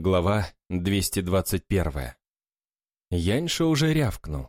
Глава 221. Яньша уже рявкнул.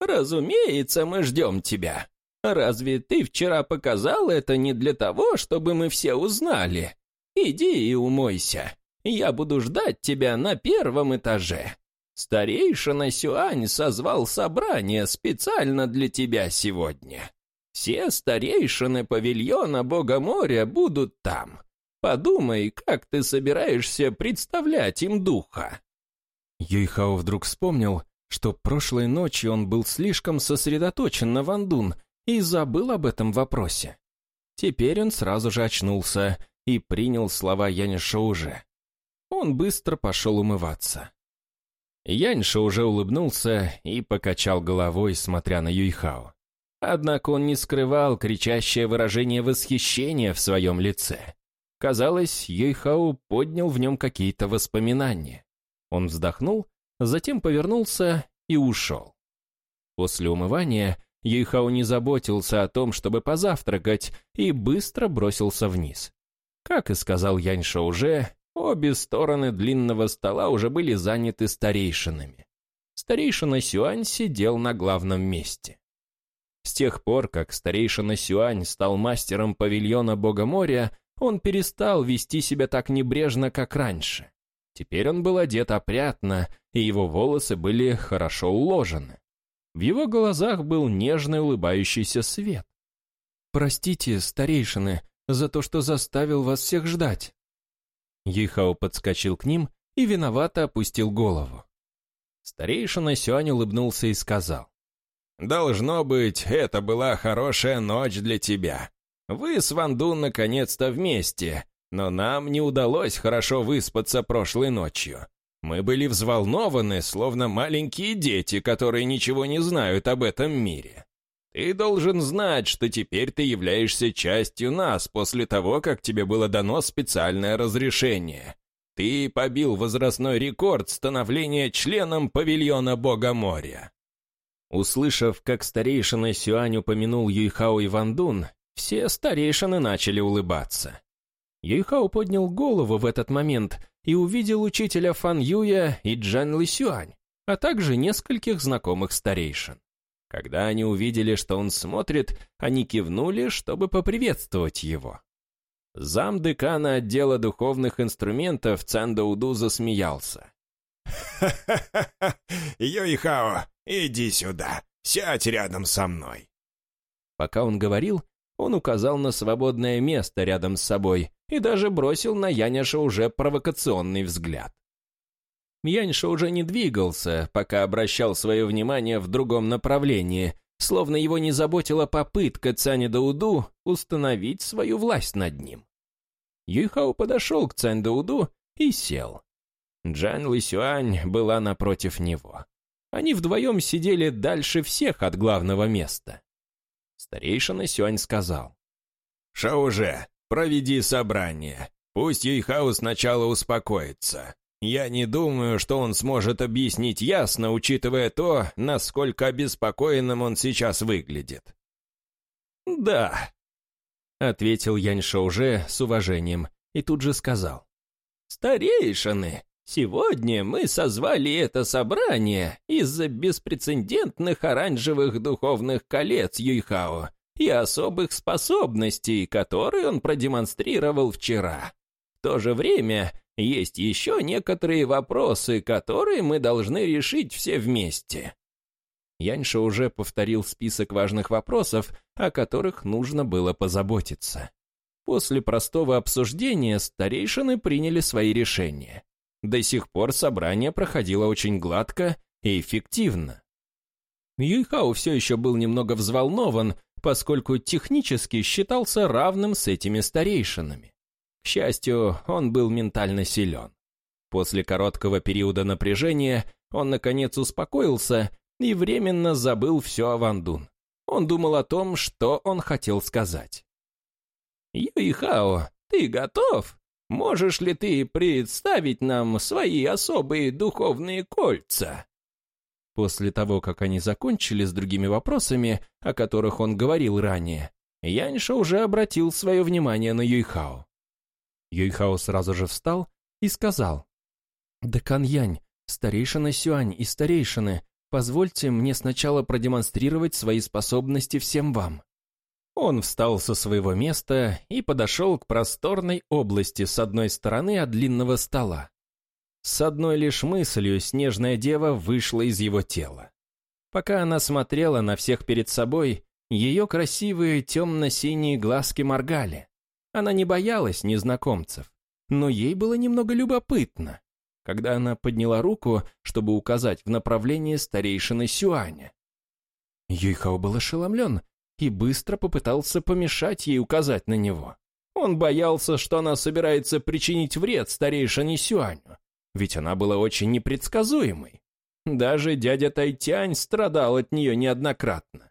«Разумеется, мы ждем тебя. Разве ты вчера показал это не для того, чтобы мы все узнали? Иди и умойся. Я буду ждать тебя на первом этаже. Старейшина Сюань созвал собрание специально для тебя сегодня. Все старейшины павильона Бога моря будут там. Подумай, как ты собираешься представлять им духа». Юйхао вдруг вспомнил, что прошлой ночью он был слишком сосредоточен на Вандун и забыл об этом вопросе. Теперь он сразу же очнулся и принял слова Яниша уже. Он быстро пошел умываться. Яньша уже улыбнулся и покачал головой, смотря на Юйхао. Однако он не скрывал кричащее выражение восхищения в своем лице. Казалось, Юйхау поднял в нем какие-то воспоминания. Он вздохнул, затем повернулся и ушел. После умывания Юйхау не заботился о том, чтобы позавтракать, и быстро бросился вниз. Как и сказал Яньша уже, обе стороны длинного стола уже были заняты старейшинами. Старейшина Сюань сидел на главном месте. С тех пор, как старейшина Сюань стал мастером павильона Бога моря, он перестал вести себя так небрежно, как раньше. Теперь он был одет опрятно, и его волосы были хорошо уложены. В его глазах был нежный улыбающийся свет. «Простите, старейшины, за то, что заставил вас всех ждать». Ейхао подскочил к ним и виновато опустил голову. Старейшина Сюань улыбнулся и сказал. «Должно быть, это была хорошая ночь для тебя. Вы с Вандун наконец-то вместе, но нам не удалось хорошо выспаться прошлой ночью. Мы были взволнованы, словно маленькие дети, которые ничего не знают об этом мире. Ты должен знать, что теперь ты являешься частью нас после того, как тебе было дано специальное разрешение. Ты побил возрастной рекорд становления членом павильона Бога моря. Услышав, как старейшина Сюань упомянул Юйхао и Вандун, все старейшины начали улыбаться. Юйхао поднял голову в этот момент и увидел учителя Фан Юя и Джан Лисюань, а также нескольких знакомых старейшин. Когда они увидели, что он смотрит, они кивнули, чтобы поприветствовать его. Зам декана отдела духовных инструментов Цандауду засмеялся. «Ха-ха-ха! Юйхао, иди сюда, сядь рядом со мной!» Пока он говорил, он указал на свободное место рядом с собой и даже бросил на Яняша уже провокационный взгляд. Яньша уже не двигался, пока обращал свое внимание в другом направлении, словно его не заботила попытка Цани Дауду установить свою власть над ним. Юйхао подошел к Цань Дауду и сел. Джан Лисюань была напротив него. Они вдвоем сидели дальше всех от главного места. Старейшина Сюань сказал. «Шауже, проведи собрание. Пусть Юйхао сначала успокоится. Я не думаю, что он сможет объяснить ясно, учитывая то, насколько обеспокоенным он сейчас выглядит». «Да», — ответил Янь Шауже с уважением и тут же сказал. «Старейшины, Сегодня мы созвали это собрание из-за беспрецедентных оранжевых духовных колец Юйхао и особых способностей, которые он продемонстрировал вчера. В то же время есть еще некоторые вопросы, которые мы должны решить все вместе. Яньша уже повторил список важных вопросов, о которых нужно было позаботиться. После простого обсуждения старейшины приняли свои решения. До сих пор собрание проходило очень гладко и эффективно. Юйхао все еще был немного взволнован, поскольку технически считался равным с этими старейшинами. К счастью, он был ментально силен. После короткого периода напряжения он, наконец, успокоился и временно забыл все о Вандун. Он думал о том, что он хотел сказать. «Юйхао, ты готов?» Можешь ли ты представить нам свои особые духовные кольца?» После того, как они закончили с другими вопросами, о которых он говорил ранее, Яньша уже обратил свое внимание на Юйхао. Юйхао сразу же встал и сказал, «Декан старейшина Сюань и старейшины, позвольте мне сначала продемонстрировать свои способности всем вам». Он встал со своего места и подошел к просторной области с одной стороны от длинного стола. С одной лишь мыслью снежная дева вышла из его тела. Пока она смотрела на всех перед собой, ее красивые темно-синие глазки моргали. Она не боялась незнакомцев, но ей было немного любопытно, когда она подняла руку, чтобы указать в направлении старейшины Сюаня. Юйхао был ошеломлен и быстро попытался помешать ей указать на него. Он боялся, что она собирается причинить вред старейшине Сюаню, ведь она была очень непредсказуемой. Даже дядя Тайтянь страдал от нее неоднократно.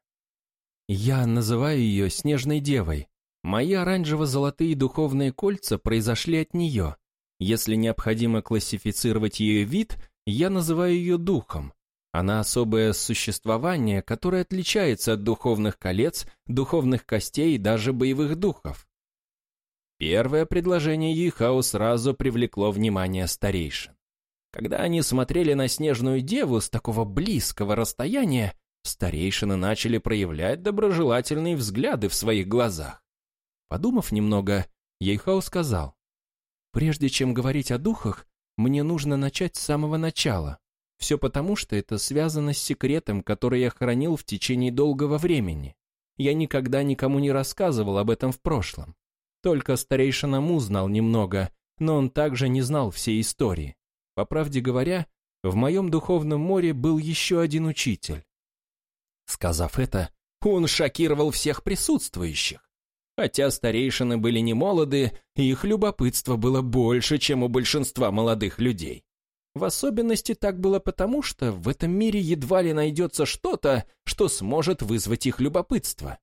Я называю ее Снежной Девой. Мои оранжево-золотые духовные кольца произошли от нее. Если необходимо классифицировать ее вид, я называю ее духом. Она особое существование, которое отличается от духовных колец, духовных костей и даже боевых духов. Первое предложение Юйхао сразу привлекло внимание старейшин. Когда они смотрели на снежную деву с такого близкого расстояния, старейшины начали проявлять доброжелательные взгляды в своих глазах. Подумав немного, Ейхау сказал, «Прежде чем говорить о духах, мне нужно начать с самого начала. Все потому, что это связано с секретом, который я хранил в течение долгого времени. Я никогда никому не рассказывал об этом в прошлом. Только старейшина Му знал немного, но он также не знал всей истории. По правде говоря, в моем духовном море был еще один учитель. Сказав это, он шокировал всех присутствующих. Хотя старейшины были не молоды, их любопытство было больше, чем у большинства молодых людей. В особенности так было потому, что в этом мире едва ли найдется что-то, что сможет вызвать их любопытство.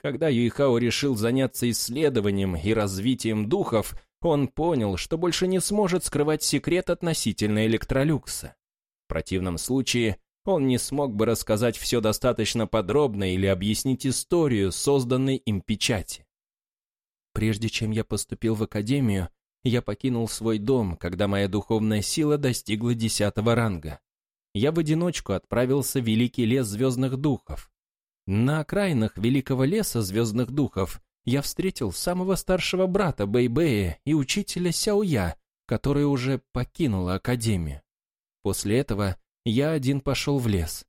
Когда Юйхао решил заняться исследованием и развитием духов, он понял, что больше не сможет скрывать секрет относительно электролюкса. В противном случае он не смог бы рассказать все достаточно подробно или объяснить историю, созданной им печати. Прежде чем я поступил в академию, я покинул свой дом, когда моя духовная сила достигла десятого ранга. Я в одиночку отправился в Великий лес звездных духов. На окраинах Великого леса звездных духов я встретил самого старшего брата Бэйбэя и учителя Сяоя, который уже покинула академию. После этого я один пошел в лес.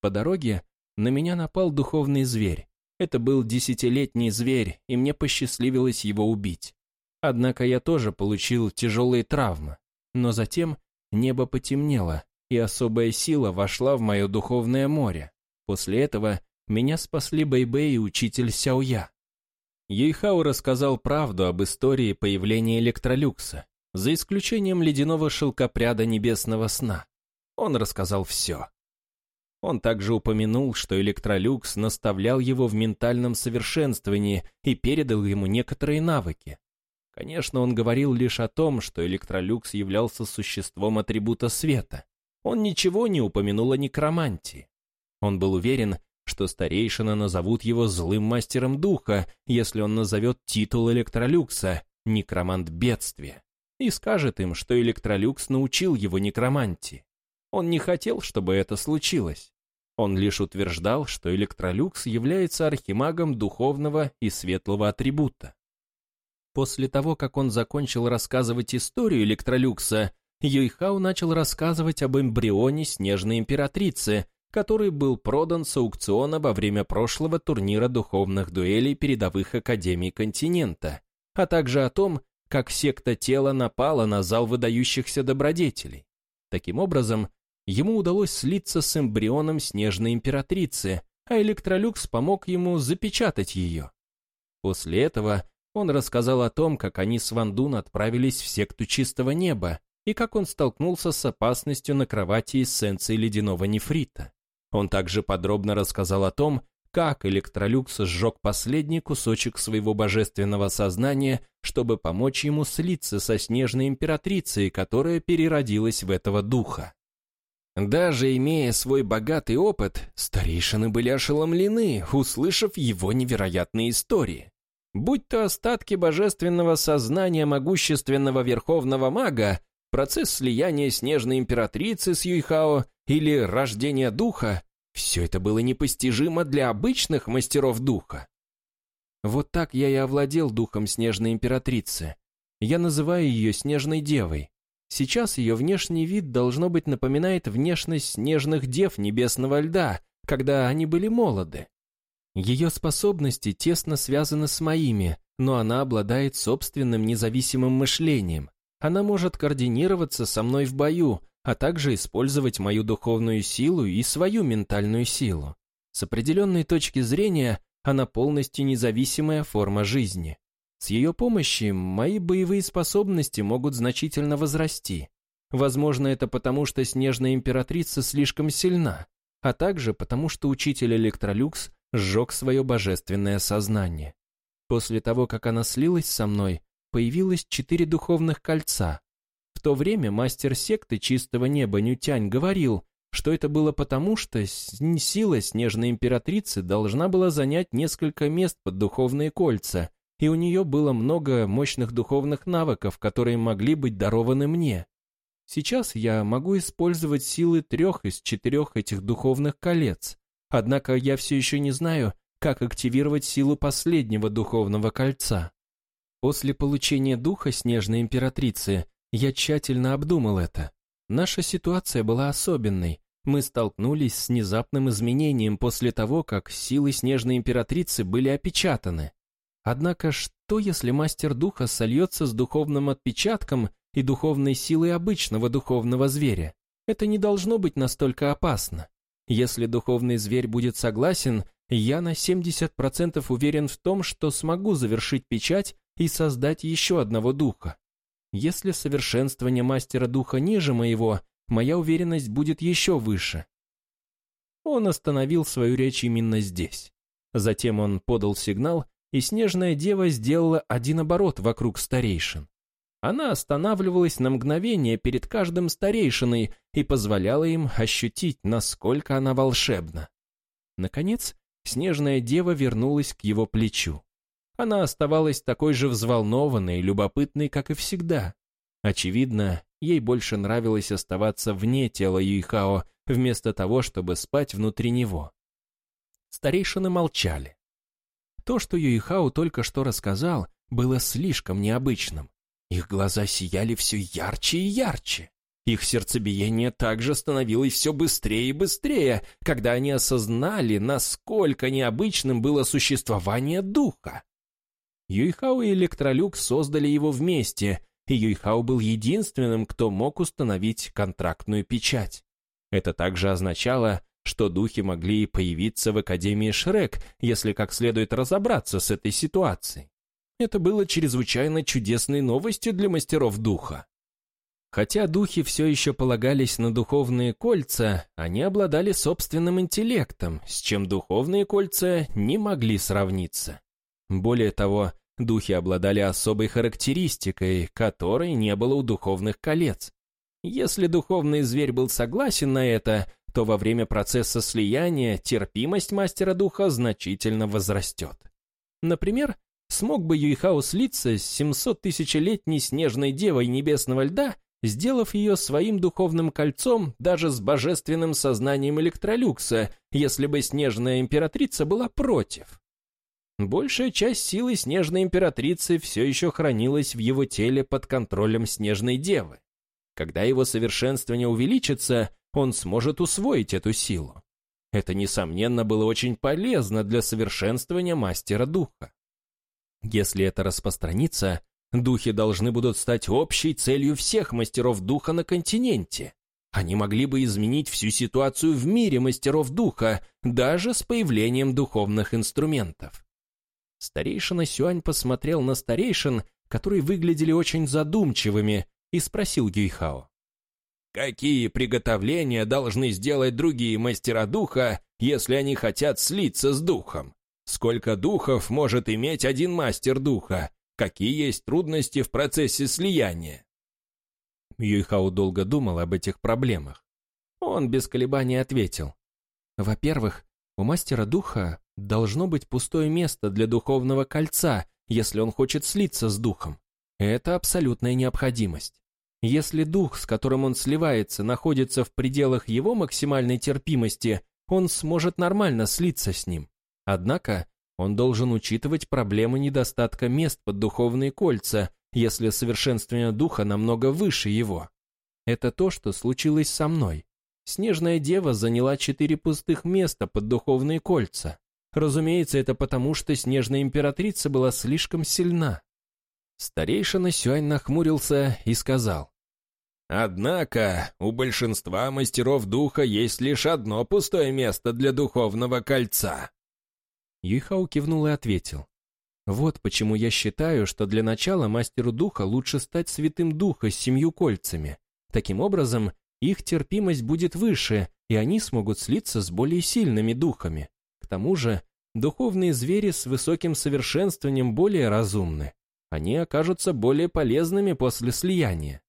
По дороге на меня напал духовный зверь. Это был десятилетний зверь, и мне посчастливилось его убить. Однако я тоже получил тяжелые травмы. Но затем небо потемнело, и особая сила вошла в мое духовное море. После этого меня спасли Бэйбэй и учитель Сяоя. Ейхау рассказал правду об истории появления электролюкса, за исключением ледяного шелкопряда небесного сна. Он рассказал все. Он также упомянул, что электролюкс наставлял его в ментальном совершенствовании и передал ему некоторые навыки. Конечно, он говорил лишь о том, что электролюкс являлся существом атрибута света. Он ничего не упомянул о некромантии. Он был уверен, что старейшины назовут его злым мастером духа, если он назовет титул Электролюкса «Некромант бедствия», и скажет им, что Электролюкс научил его некромантии. Он не хотел, чтобы это случилось. Он лишь утверждал, что Электролюкс является архимагом духовного и светлого атрибута. После того, как он закончил рассказывать историю Электролюкса, Юйхау начал рассказывать об эмбрионе Снежной Императрицы, который был продан с аукциона во время прошлого турнира духовных дуэлей передовых академий континента, а также о том, как секта тела напала на зал выдающихся добродетелей. Таким образом, ему удалось слиться с эмбрионом Снежной Императрицы, а Электролюкс помог ему запечатать ее. После этого он рассказал о том, как они с Вандун отправились в секту Чистого Неба и как он столкнулся с опасностью на кровати эссенции ледяного нефрита. Он также подробно рассказал о том, как Электролюкс сжег последний кусочек своего божественного сознания, чтобы помочь ему слиться со снежной императрицей, которая переродилась в этого духа. Даже имея свой богатый опыт, старейшины были ошеломлены, услышав его невероятные истории. Будь то остатки божественного сознания могущественного верховного мага, процесс слияния снежной императрицы с Юйхао или рождение духа — все это было непостижимо для обычных мастеров духа. Вот так я и овладел духом снежной императрицы. Я называю ее снежной девой. Сейчас ее внешний вид, должно быть, напоминает внешность снежных дев небесного льда, когда они были молоды. Ее способности тесно связаны с моими, но она обладает собственным независимым мышлением. Она может координироваться со мной в бою, а также использовать мою духовную силу и свою ментальную силу. С определенной точки зрения, она полностью независимая форма жизни. С ее помощью мои боевые способности могут значительно возрасти. Возможно, это потому, что Снежная Императрица слишком сильна, а также потому, что учитель Электролюкс сжег свое божественное сознание. После того, как она слилась со мной, появилось четыре духовных кольца. В то время мастер секты Чистого Неба Нютянь говорил, что это было потому, что сила Снежной Императрицы должна была занять несколько мест под духовные кольца, и у нее было много мощных духовных навыков, которые могли быть дарованы мне. Сейчас я могу использовать силы трех из четырех этих духовных колец, однако я все еще не знаю, как активировать силу последнего духовного кольца. После получения духа Снежной Императрицы я тщательно обдумал это. Наша ситуация была особенной. Мы столкнулись с внезапным изменением после того, как силы Снежной Императрицы были опечатаны. Однако что, если мастер духа сольется с духовным отпечатком и духовной силой обычного духовного зверя? Это не должно быть настолько опасно. Если духовный зверь будет согласен, я на 70% уверен в том, что смогу завершить печать и создать еще одного духа. Если совершенствование мастера духа ниже моего, моя уверенность будет еще выше. Он остановил свою речь именно здесь. Затем он подал сигнал, и снежная дева сделала один оборот вокруг старейшин. Она останавливалась на мгновение перед каждым старейшиной и позволяла им ощутить, насколько она волшебна. Наконец, снежная дева вернулась к его плечу. Она оставалась такой же взволнованной и любопытной, как и всегда. Очевидно, ей больше нравилось оставаться вне тела Юйхао, вместо того, чтобы спать внутри него. Старейшины молчали. То, что Юихау только что рассказал, было слишком необычным. Их глаза сияли все ярче и ярче. Их сердцебиение также становилось все быстрее и быстрее, когда они осознали, насколько необычным было существование духа. Юйхау и Электролюк создали его вместе, и Юйхау был единственным, кто мог установить контрактную печать. Это также означало, что духи могли появиться в Академии Шрек, если как следует разобраться с этой ситуацией. Это было чрезвычайно чудесной новостью для мастеров духа. Хотя духи все еще полагались на духовные кольца, они обладали собственным интеллектом, с чем духовные кольца не могли сравниться. Более того, духи обладали особой характеристикой, которой не было у духовных колец. Если духовный зверь был согласен на это, то во время процесса слияния терпимость мастера духа значительно возрастет. Например, смог бы Юйхао слиться с 700-тысячелетней снежной девой небесного льда, сделав ее своим духовным кольцом даже с божественным сознанием электролюкса, если бы снежная императрица была против. Большая часть силы снежной императрицы все еще хранилась в его теле под контролем снежной девы. Когда его совершенствование увеличится, он сможет усвоить эту силу. Это, несомненно, было очень полезно для совершенствования мастера духа. Если это распространится, духи должны будут стать общей целью всех мастеров духа на континенте. Они могли бы изменить всю ситуацию в мире мастеров духа, даже с появлением духовных инструментов. Старейшина Сюань посмотрел на старейшин, которые выглядели очень задумчивыми, и спросил Гюйхао. Какие приготовления должны сделать другие мастера духа, если они хотят слиться с духом? Сколько духов может иметь один мастер духа? Какие есть трудности в процессе слияния? Юйхау долго думал об этих проблемах. Он без колебаний ответил. Во-первых, у мастера духа должно быть пустое место для духовного кольца, если он хочет слиться с духом. Это абсолютная необходимость. Если дух, с которым он сливается, находится в пределах его максимальной терпимости, он сможет нормально слиться с ним. Однако он должен учитывать проблемы недостатка мест под духовные кольца, если совершенствование духа намного выше его. Это то, что случилось со мной. Снежная дева заняла четыре пустых места под духовные кольца. Разумеется, это потому, что снежная императрица была слишком сильна. Старейшина Сюань нахмурился и сказал. «Однако у большинства мастеров духа есть лишь одно пустое место для духовного кольца». Юйхау кивнул и ответил. «Вот почему я считаю, что для начала мастеру духа лучше стать святым духа с семью кольцами. Таким образом, их терпимость будет выше, и они смогут слиться с более сильными духами. К тому же, духовные звери с высоким совершенствованием более разумны. Они окажутся более полезными после слияния.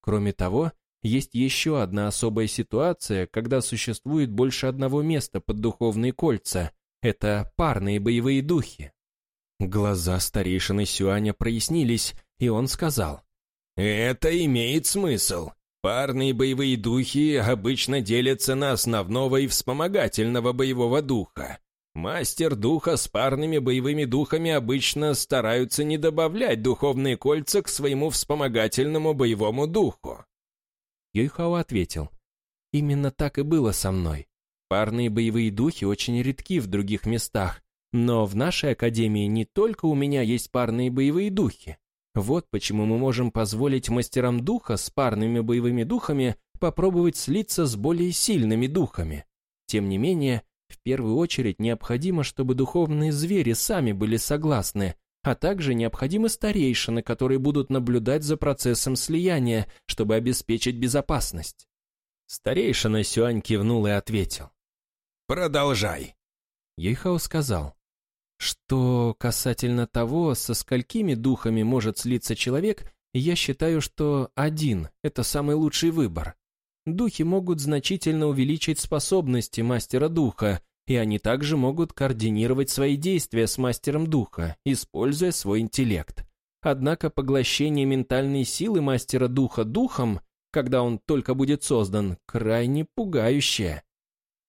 Кроме того, есть еще одна особая ситуация, когда существует больше одного места под духовные кольца. Это парные боевые духи. Глаза старейшины Сюаня прояснились, и он сказал. «Это имеет смысл. Парные боевые духи обычно делятся на основного и вспомогательного боевого духа. Мастер духа с парными боевыми духами обычно стараются не добавлять духовные кольца к своему вспомогательному боевому духу. Юйхао ответил, «Именно так и было со мной. Парные боевые духи очень редки в других местах, но в нашей академии не только у меня есть парные боевые духи. Вот почему мы можем позволить мастерам духа с парными боевыми духами попробовать слиться с более сильными духами. Тем не менее, в первую очередь необходимо, чтобы духовные звери сами были согласны, а также необходимы старейшины, которые будут наблюдать за процессом слияния, чтобы обеспечить безопасность. Старейшина Сюань кивнул и ответил. «Продолжай». Ейхао сказал. Что касательно того, со сколькими духами может слиться человек, я считаю, что один – это самый лучший выбор. Духи могут значительно увеличить способности мастера духа, и они также могут координировать свои действия с мастером духа, используя свой интеллект. Однако поглощение ментальной силы мастера духа духом, когда он только будет создан, крайне пугающее.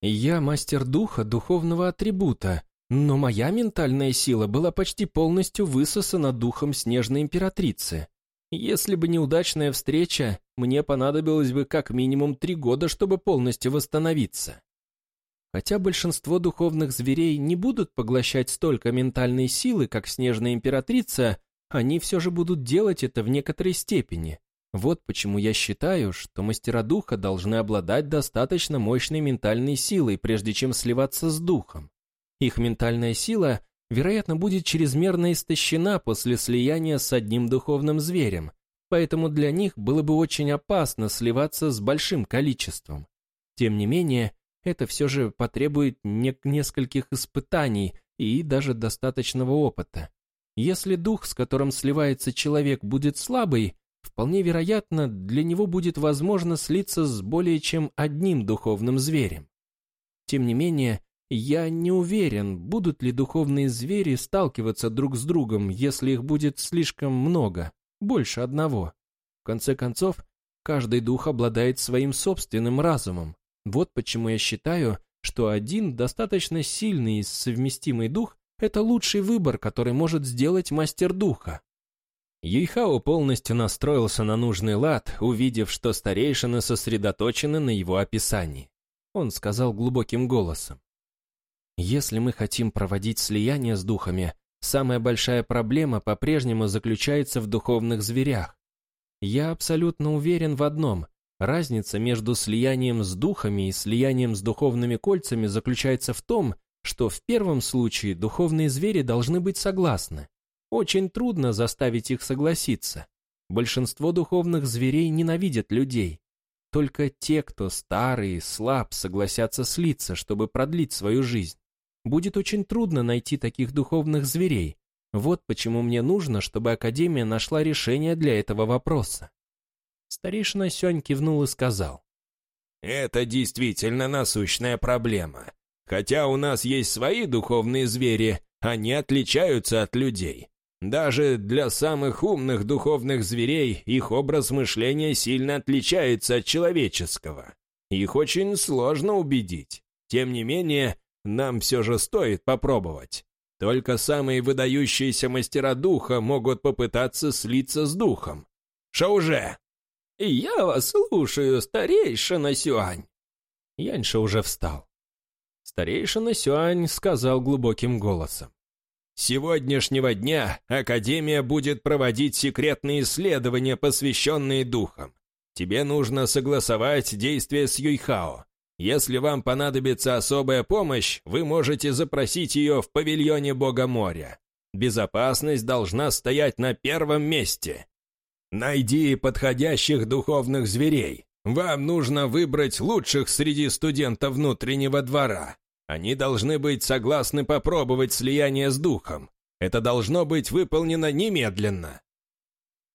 Я мастер духа духовного атрибута, но моя ментальная сила была почти полностью высосана духом снежной императрицы. Если бы неудачная встреча, мне понадобилось бы как минимум три года, чтобы полностью восстановиться. Хотя большинство духовных зверей не будут поглощать столько ментальной силы, как снежная императрица, они все же будут делать это в некоторой степени. Вот почему я считаю, что мастера духа должны обладать достаточно мощной ментальной силой, прежде чем сливаться с духом. Их ментальная сила, вероятно, будет чрезмерно истощена после слияния с одним духовным зверем, поэтому для них было бы очень опасно сливаться с большим количеством. Тем не менее, это все же потребует не нескольких испытаний и даже достаточного опыта. Если дух, с которым сливается человек, будет слабый, вполне вероятно, для него будет возможно слиться с более чем одним духовным зверем. Тем не менее, я не уверен, будут ли духовные звери сталкиваться друг с другом, если их будет слишком много, больше одного. В конце концов, каждый дух обладает своим собственным разумом. Вот почему я считаю, что один достаточно сильный и совместимый дух – это лучший выбор, который может сделать мастер духа. Юйхао полностью настроился на нужный лад, увидев, что старейшины сосредоточены на его описании. Он сказал глубоким голосом. Если мы хотим проводить слияние с духами, самая большая проблема по-прежнему заключается в духовных зверях. Я абсолютно уверен в одном. Разница между слиянием с духами и слиянием с духовными кольцами заключается в том, что в первом случае духовные звери должны быть согласны. Очень трудно заставить их согласиться. Большинство духовных зверей ненавидят людей. Только те, кто старый и слаб, согласятся слиться, чтобы продлить свою жизнь. Будет очень трудно найти таких духовных зверей. Вот почему мне нужно, чтобы Академия нашла решение для этого вопроса. Старейшина Сёнь кивнул и сказал. «Это действительно насущная проблема. Хотя у нас есть свои духовные звери, они отличаются от людей. Даже для самых умных духовных зверей их образ мышления сильно отличается от человеческого. Их очень сложно убедить. Тем не менее, нам все же стоит попробовать. Только самые выдающиеся мастера духа могут попытаться слиться с духом. Шауже!» «Я вас слушаю, старейшина Сюань!» Яньша уже встал. Старейшина Сюань сказал глубоким голосом. «С сегодняшнего дня Академия будет проводить секретные исследования, посвященные духам. Тебе нужно согласовать действия с Юйхао. Если вам понадобится особая помощь, вы можете запросить ее в павильоне Бога моря. Безопасность должна стоять на первом месте. Найди подходящих духовных зверей. Вам нужно выбрать лучших среди студентов внутреннего двора. Они должны быть согласны попробовать слияние с духом. Это должно быть выполнено немедленно.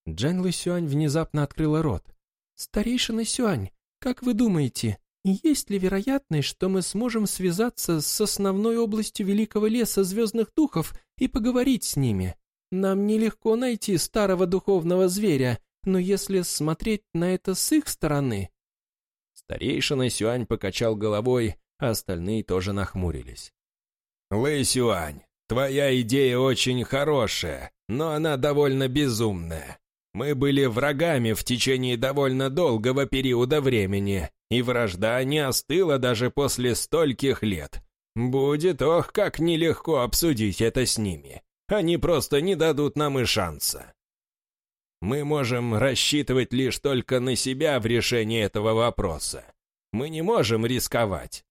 Джан Лысюань внезапно открыла рот. «Старейшина Сюань, как вы думаете, есть ли вероятность, что мы сможем связаться с основной областью Великого Леса Звездных Духов и поговорить с ними? Нам нелегко найти старого духовного зверя, но если смотреть на это с их стороны...» Старейшина Сюань покачал головой, остальные тоже нахмурились. «Лэй Сюань, твоя идея очень хорошая, но она довольно безумная. Мы были врагами в течение довольно долгого периода времени, и вражда не остыла даже после стольких лет. Будет, ох, как нелегко обсудить это с ними. Они просто не дадут нам и шанса. Мы можем рассчитывать лишь только на себя в решении этого вопроса. Мы не можем рисковать.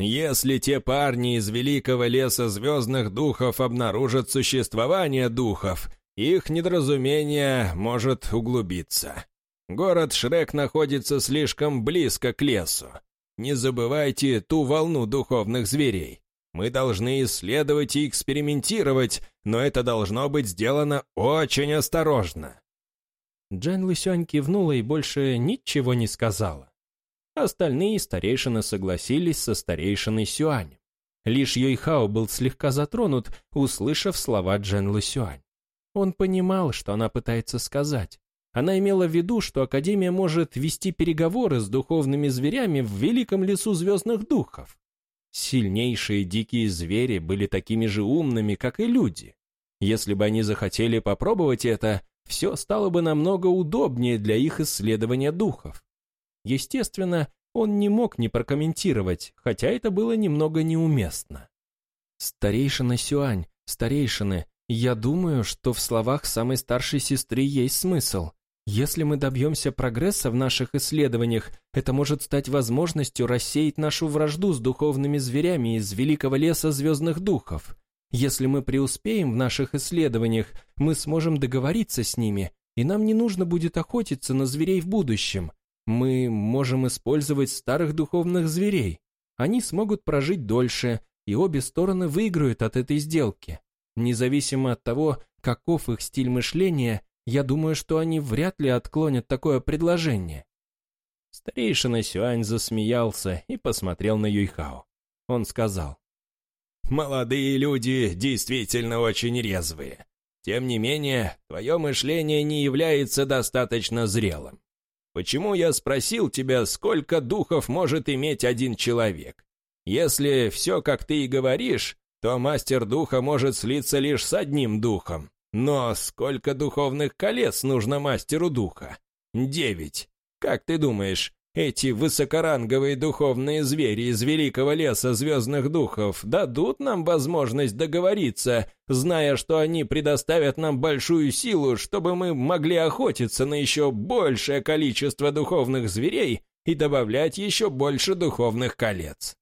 Если те парни из Великого Леса Звездных Духов обнаружат существование духов, их недоразумение может углубиться. Город Шрек находится слишком близко к лесу. Не забывайте ту волну духовных зверей. Мы должны исследовать и экспериментировать, но это должно быть сделано очень осторожно». Джан Лысюань кивнула и больше ничего не сказала. Остальные старейшины согласились со старейшиной Сюанем. Лишь Юйхао был слегка затронут, услышав слова Джан Лысюань. Он понимал, что она пытается сказать, она имела в виду, что Академия может вести переговоры с духовными зверями в великом лесу звездных духов. Сильнейшие дикие звери были такими же умными, как и люди. Если бы они захотели попробовать это, все стало бы намного удобнее для их исследования духов. Естественно, он не мог не прокомментировать, хотя это было немного неуместно. «Старейшина Сюань, старейшины, я думаю, что в словах самой старшей сестры есть смысл. Если мы добьемся прогресса в наших исследованиях, это может стать возможностью рассеять нашу вражду с духовными зверями из великого леса звездных духов. Если мы преуспеем в наших исследованиях, мы сможем договориться с ними, и нам не нужно будет охотиться на зверей в будущем. Мы можем использовать старых духовных зверей. Они смогут прожить дольше, и обе стороны выиграют от этой сделки. Независимо от того, каков их стиль мышления, я думаю, что они вряд ли отклонят такое предложение». Старейшина Сюань засмеялся и посмотрел на Юйхао. Он сказал, «Молодые люди действительно очень резвые. Тем не менее, твое мышление не является достаточно зрелым. Почему я спросил тебя, сколько духов может иметь один человек? Если все, как ты и говоришь, то мастер духа может слиться лишь с одним духом, но сколько духовных колец нужно мастеру духа? Девять. Как ты думаешь, эти высокоранговые духовные звери из великого леса звездных духов дадут нам возможность договориться, зная, что они предоставят нам большую силу, чтобы мы могли охотиться на еще большее количество духовных зверей и добавлять еще больше духовных колец?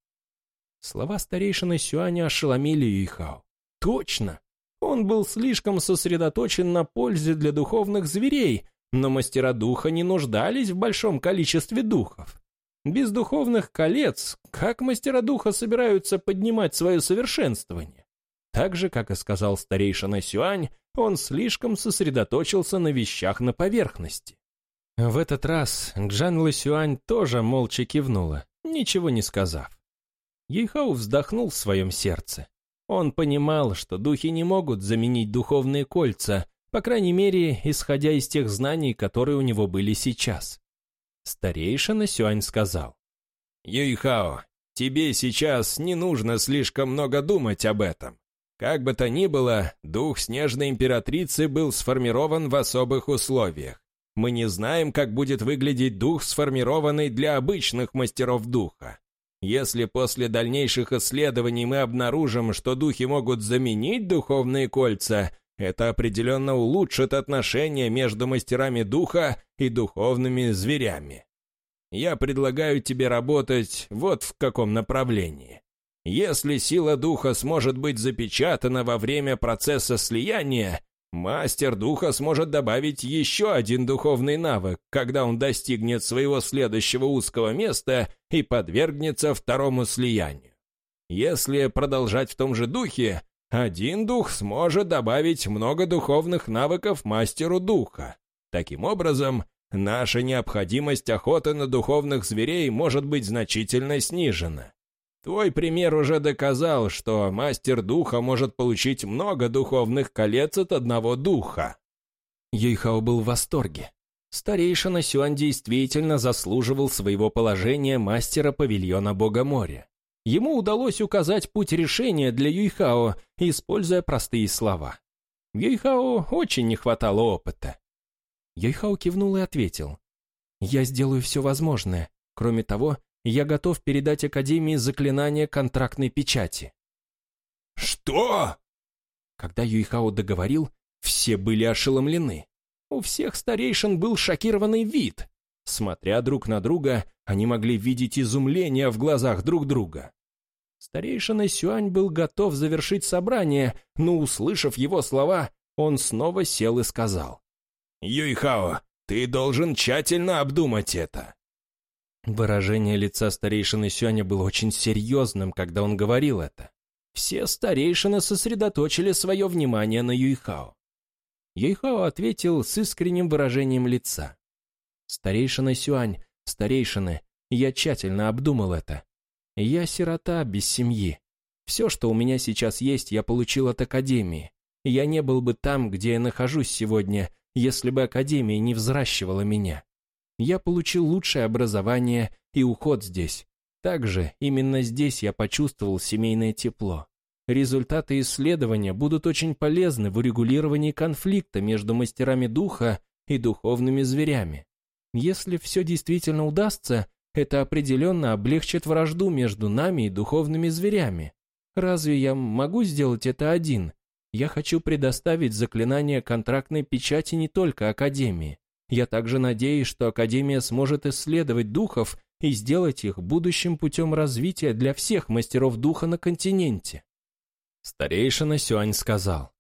Слова старейшины Сюаня ошеломили Юйхао. Точно! Он был слишком сосредоточен на пользе для духовных зверей, но мастера духа не нуждались в большом количестве духов. Без духовных колец, как мастера духа собираются поднимать свое совершенствование? Так же, как и сказал старейшина Сюань, он слишком сосредоточился на вещах на поверхности. В этот раз Джан Лысюань тоже молча кивнула, ничего не сказав. Ейхау вздохнул в своем сердце. Он понимал, что духи не могут заменить духовные кольца, по крайней мере, исходя из тех знаний, которые у него были сейчас. Старейшина Сюань сказал. «Юйхао, тебе сейчас не нужно слишком много думать об этом. Как бы то ни было, дух Снежной Императрицы был сформирован в особых условиях. Мы не знаем, как будет выглядеть дух, сформированный для обычных мастеров духа. Если после дальнейших исследований мы обнаружим, что духи могут заменить духовные кольца, это определенно улучшит отношения между мастерами духа и духовными зверями. Я предлагаю тебе работать вот в каком направлении. Если сила духа сможет быть запечатана во время процесса слияния, Мастер духа сможет добавить еще один духовный навык, когда он достигнет своего следующего узкого места и подвергнется второму слиянию. Если продолжать в том же духе, один дух сможет добавить много духовных навыков мастеру духа. Таким образом, наша необходимость охоты на духовных зверей может быть значительно снижена. Твой пример уже доказал, что мастер духа может получить много духовных колец от одного духа». Юйхао был в восторге. Старейшина Сюань действительно заслуживал своего положения мастера павильона Бога моря. Ему удалось указать путь решения для Юйхао, используя простые слова. Юйхао очень не хватало опыта. Юйхао кивнул и ответил. «Я сделаю все возможное. Кроме того, я готов передать Академии заклинание контрактной печати». «Что?» Когда Юйхао договорил, все были ошеломлены. У всех старейшин был шокированный вид. Смотря друг на друга, они могли видеть изумление в глазах друг друга. Старейшина Сюань был готов завершить собрание, но, услышав его слова, он снова сел и сказал. «Юйхао, ты должен тщательно обдумать это. Выражение лица старейшины Сюаня было очень серьезным, когда он говорил это. Все старейшины сосредоточили свое внимание на Юйхао. Юйхао ответил с искренним выражением лица. «Старейшина Сюань, старейшины, я тщательно обдумал это. Я сирота без семьи. Все, что у меня сейчас есть, я получил от Академии. Я не был бы там, где я нахожусь сегодня, если бы Академия не взращивала меня. Я получил лучшее образование и уход здесь. Также именно здесь я почувствовал семейное тепло. Результаты исследования будут очень полезны в урегулировании конфликта между мастерами духа и духовными зверями. Если все действительно удастся, это определенно облегчит вражду между нами и духовными зверями. Разве я могу сделать это один? Я хочу предоставить заклинание контрактной печати не только Академии. Я также надеюсь, что Академия сможет исследовать духов и сделать их будущим путем развития для всех мастеров духа на континенте. Старейшина Сюань сказал.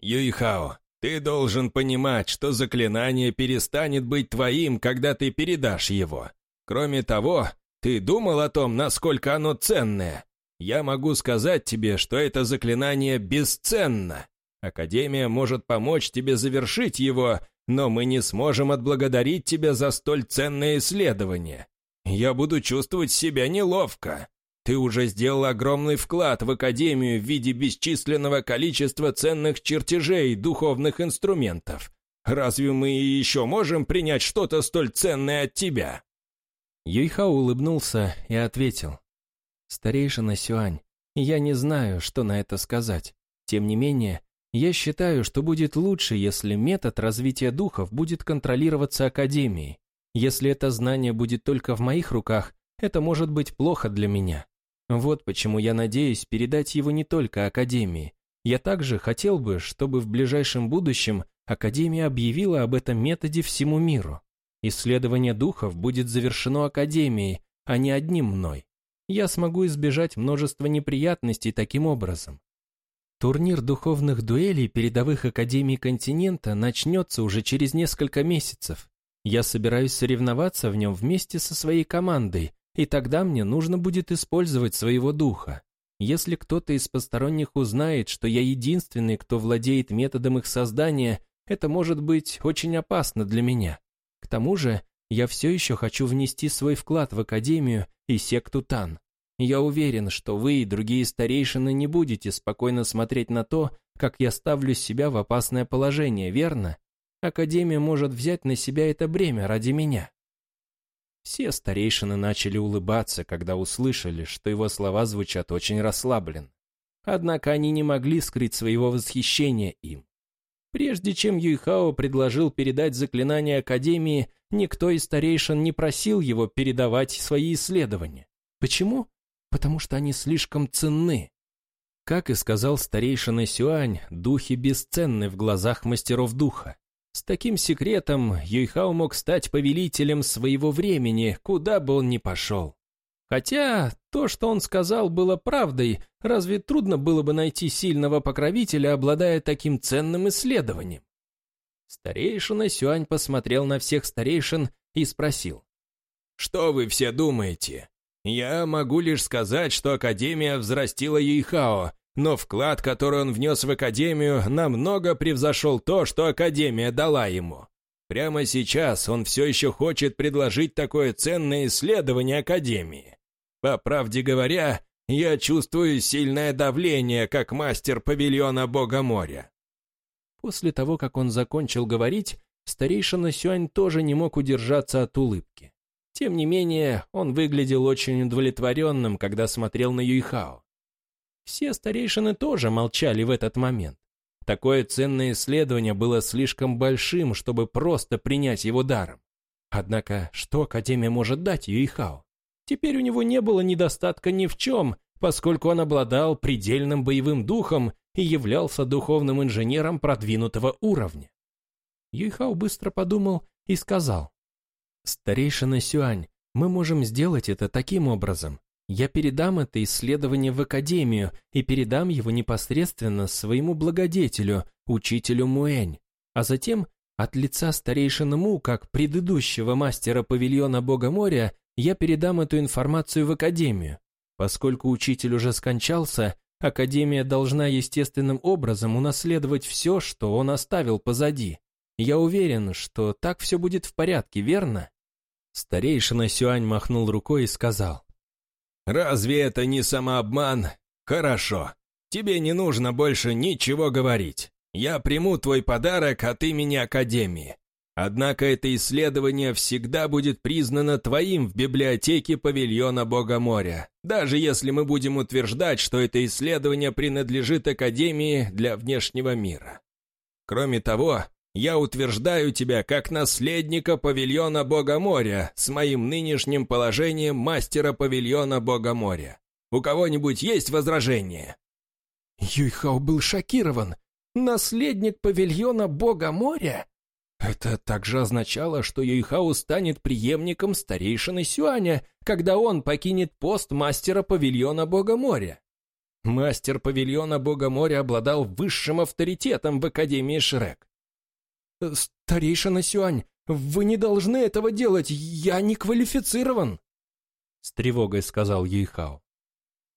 «Юйхао, ты должен понимать, что заклинание перестанет быть твоим, когда ты передашь его. Кроме того, ты думал о том, насколько оно ценное? Я могу сказать тебе, что это заклинание бесценно. Академия может помочь тебе завершить его, но мы не сможем отблагодарить тебя за столь ценное исследование. Я буду чувствовать себя неловко. Ты уже сделал огромный вклад в Академию в виде бесчисленного количества ценных чертежей и духовных инструментов. Разве мы еще можем принять что-то столь ценное от тебя?» Юйха улыбнулся и ответил. «Старейшина Сюань, я не знаю, что на это сказать. Тем не менее, я считаю, что будет лучше, если метод развития духов будет контролироваться Академией. Если это знание будет только в моих руках, это может быть плохо для меня. Вот почему я надеюсь передать его не только Академии. Я также хотел бы, чтобы в ближайшем будущем Академия объявила об этом методе всему миру. Исследование духов будет завершено Академией, а не одним мной. Я смогу избежать множества неприятностей таким образом. Турнир духовных дуэлей передовых академий континента начнется уже через несколько месяцев. Я собираюсь соревноваться в нем вместе со своей командой, и тогда мне нужно будет использовать своего духа. Если кто-то из посторонних узнает, что я единственный, кто владеет методом их создания, это может быть очень опасно для меня. К тому же, я все еще хочу внести свой вклад в Академию и секту Тан. Я уверен, что вы и другие старейшины не будете спокойно смотреть на то, как я ставлю себя в опасное положение, верно? Академия может взять на себя это бремя ради меня». Все старейшины начали улыбаться, когда услышали, что его слова звучат очень расслабленно. Однако они не могли скрыть своего восхищения им. Прежде чем Юйхао предложил передать заклинание Академии, никто из старейшин не просил его передавать свои исследования. Почему? Потому что они слишком ценны. Как и сказал старейшина Сюань, духи бесценны в глазах мастеров духа. Таким секретом Юйхао мог стать повелителем своего времени, куда бы он ни пошел. Хотя то, что он сказал, было правдой, разве трудно было бы найти сильного покровителя, обладая таким ценным исследованием? Старейшина Сюань посмотрел на всех старейшин и спросил. «Что вы все думаете? Я могу лишь сказать, что Академия взрастила Юйхао, но вклад, который он внес в Академию, намного превзошел то, что Академия дала ему. Прямо сейчас он все еще хочет предложить такое ценное исследование Академии. По правде говоря, я чувствую сильное давление, как мастер павильона Бога моря. После того, как он закончил говорить, старейшина Сюань тоже не мог удержаться от улыбки. Тем не менее, он выглядел очень удовлетворенным, когда смотрел на Юйхао. Все старейшины тоже молчали в этот момент. Такое ценное исследование было слишком большим, чтобы просто принять его даром. Однако, что Академия может дать Юйхао? Теперь у него не было недостатка ни в чем, поскольку он обладал предельным боевым духом и являлся духовным инженером продвинутого уровня. Юйхао быстро подумал и сказал, «Старейшина Сюань, мы можем сделать это таким образом. Я передам это исследование в Академию и передам его непосредственно своему благодетелю, учителю Муэнь, а затем от лица старейшины Му, как предыдущего мастера павильона Бога моря, я передам эту информацию в Академию. Поскольку учитель уже скончался, Академия должна естественным образом унаследовать все, что он оставил позади. Я уверен, что так все будет в порядке, верно?» Старейшина Сюань махнул рукой и сказал. «Разве это не самообман? Хорошо. Тебе не нужно больше ничего говорить. Я приму твой подарок от имени Академии. Однако это исследование всегда будет признано твоим в библиотеке павильона Бога моря, даже если мы будем утверждать, что это исследование принадлежит Академии для внешнего мира. Кроме того, я утверждаю тебя как наследника павильона Бога моря с моим нынешним положением мастера павильона Бога моря. У кого-нибудь есть возражение?» Юйхао был шокирован. «Наследник павильона Бога моря?» Это также означало, что Юйхао станет преемником старейшины Сюаня, когда он покинет пост мастера павильона Бога моря. Мастер павильона Бога моря обладал высшим авторитетом в Академии Шрек. «Старейшина Сюань, вы не должны этого делать, я не квалифицирован!» С тревогой сказал Юйхао.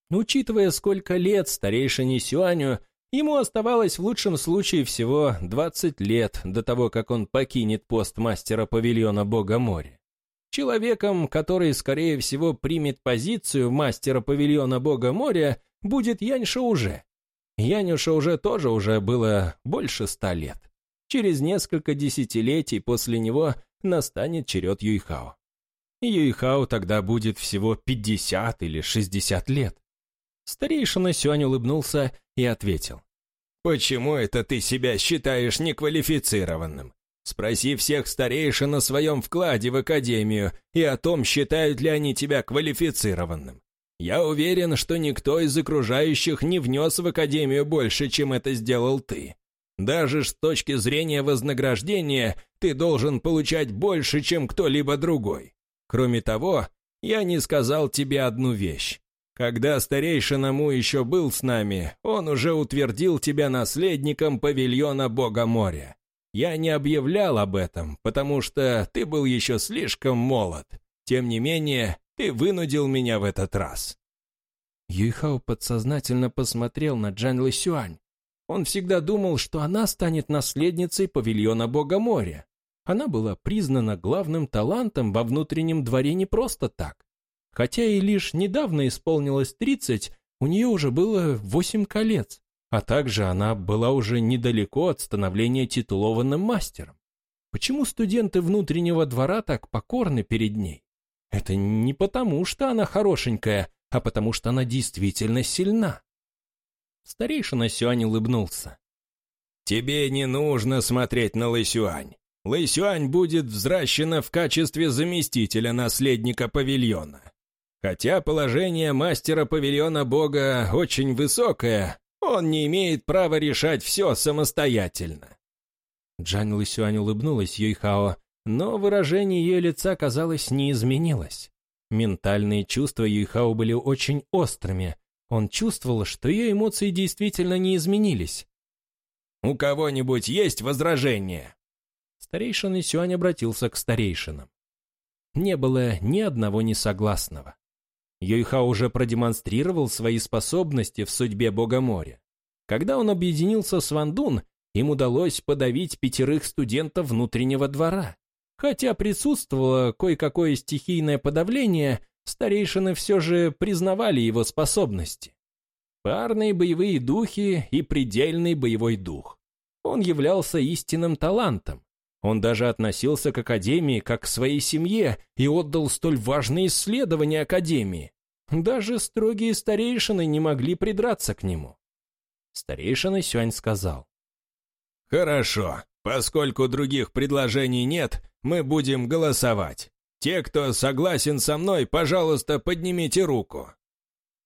Учитывая, сколько лет старейшине Сюаню, Ему оставалось в лучшем случае всего 20 лет до того, как он покинет пост мастера павильона Бога моря. Человеком, который, скорее всего, примет позицию мастера павильона Бога моря, будет Янь Шауже. Яню Шауже тоже уже было больше ста лет. Через несколько десятилетий после него настанет черед Юйхао. Юйхао тогда будет всего 50 или 60 лет. Старейшина Сюань улыбнулся и ответил. «Почему это ты себя считаешь неквалифицированным? Спроси всех старейшин о своем вкладе в академию и о том, считают ли они тебя квалифицированным. Я уверен, что никто из окружающих не внес в академию больше, чем это сделал ты. Даже с точки зрения вознаграждения ты должен получать больше, чем кто-либо другой. Кроме того, я не сказал тебе одну вещь. Когда старейшина Му еще был с нами, он уже утвердил тебя наследником павильона Бога моря. Я не объявлял об этом, потому что ты был еще слишком молод. Тем не менее, ты вынудил меня в этот раз». Юйхао подсознательно посмотрел на Джан Лысюань. Он всегда думал, что она станет наследницей павильона Бога моря. Она была признана главным талантом во внутреннем дворе не просто так. Хотя и лишь недавно исполнилось 30, у нее уже было 8 колец, а также она была уже недалеко от становления титулованным мастером. Почему студенты внутреннего двора так покорны перед ней? Это не потому, что она хорошенькая, а потому что она действительно сильна. Старейшина Сюань улыбнулся. «Тебе не нужно смотреть на Лысюань. Лысюань будет взращена в качестве заместителя наследника павильона. Хотя положение мастера павильона бога очень высокое, он не имеет права решать все самостоятельно». Джань Лысюань улыбнулась Юйхао, но выражение ее лица, казалось, не изменилось. Ментальные чувства Юйхао были очень острыми. Он чувствовал, что ее эмоции действительно не изменились. «У кого-нибудь есть возражения?» Старейшина Сюань обратился к старейшинам. Не было ни одного несогласного. Юйхао уже продемонстрировал свои способности в судьбе Бога моря. Когда он объединился с Вандун, им удалось подавить пятерых студентов внутреннего двора. Хотя присутствовало кое-какое стихийное подавление, старейшины все же признавали его способности. Парные боевые духи и предельный боевой дух. Он являлся истинным талантом. Он даже относился к Академии как к своей семье и отдал столь важные исследования Академии. Даже строгие старейшины не могли придраться к нему. Старейшина Сюань сказал. «Хорошо. Поскольку других предложений нет, мы будем голосовать. Те, кто согласен со мной, пожалуйста, поднимите руку».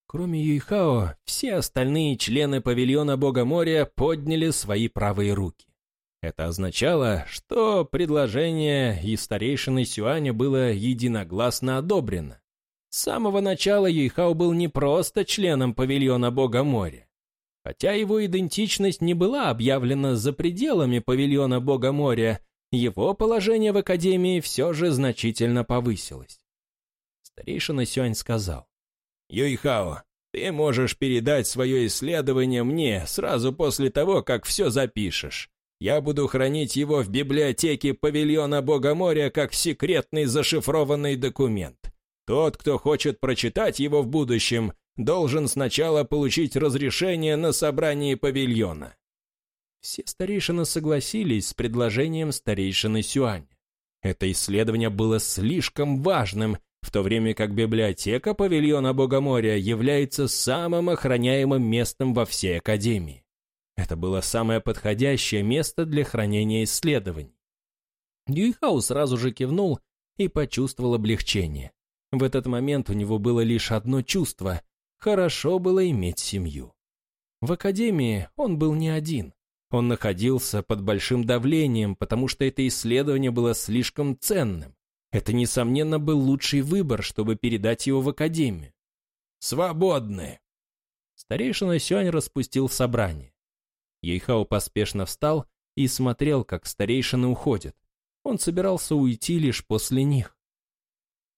Кроме Юйхао, все остальные члены павильона Бога моря подняли свои правые руки. Это означало, что предложение и старейшины Сюаня было единогласно одобрено. С самого начала Юйхао был не просто членом павильона Бога моря. Хотя его идентичность не была объявлена за пределами павильона Бога моря, его положение в Академии все же значительно повысилось. Старейшина Сюань сказал. «Юйхао, ты можешь передать свое исследование мне сразу после того, как все запишешь. Я буду хранить его в библиотеке павильона Бога моря как секретный зашифрованный документ. Тот, кто хочет прочитать его в будущем, должен сначала получить разрешение на собрании павильона. Все старейшины согласились с предложением старейшины Сюань. Это исследование было слишком важным, в то время как библиотека павильона Богоморья является самым охраняемым местом во всей Академии. Это было самое подходящее место для хранения исследований. Дюйхау сразу же кивнул и почувствовал облегчение. В этот момент у него было лишь одно чувство Хорошо было иметь семью. В академии он был не один. Он находился под большим давлением, потому что это исследование было слишком ценным. Это, несомненно, был лучший выбор, чтобы передать его в академию. «Свободны!» Старейшина Сюань распустил собрание. Ейхао поспешно встал и смотрел, как старейшины уходят. Он собирался уйти лишь после них.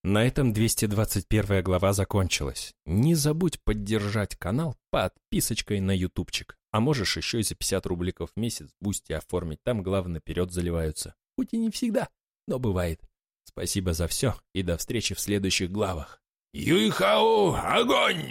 На этом 221 глава закончилась. Не забудь поддержать канал подписочкой на ютубчик. А можешь еще и за 50 рубликов в месяц Boosty оформить, там главы наперед заливаются. Хоть и не всегда, но бывает. Спасибо за все и до встречи в следующих главах. Юйхау, огонь!